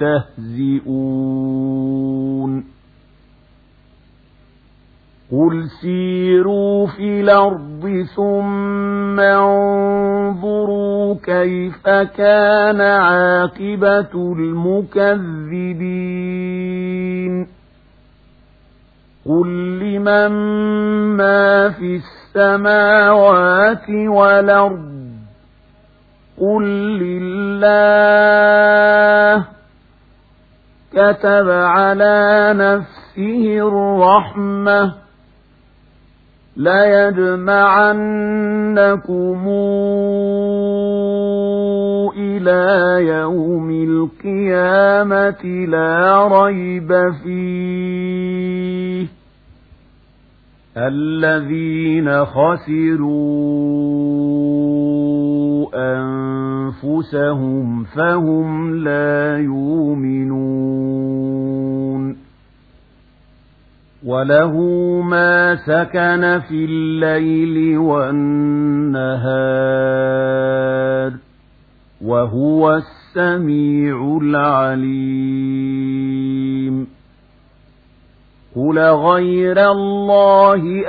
يستهزئون. قل سيروا في الأرض ثم انظروا كيف كان عاقبة المكذبين. قل لمن ما في السماوات والأرض؟ قل لله كتب على نفسه الرحمة. ليجمعنكم إلى يوم القيامة لا ريب فيه. الذين خسروا أنفسهم فهم لا يؤمنون وله ما سكن في الليل والنهار وهو السميع العليم قل غير الله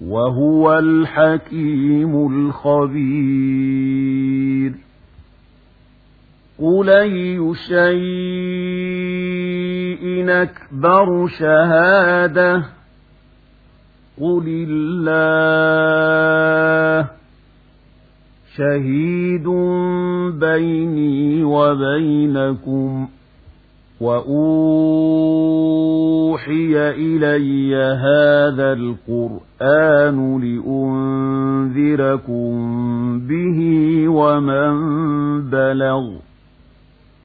وهو الحكيم الخبير. قل أي شيء أكبر شهادة؟ قل الله شهيد بيني وبينكم. وأوحي إلي هذا القرآن لأنذركم به ومن بلغ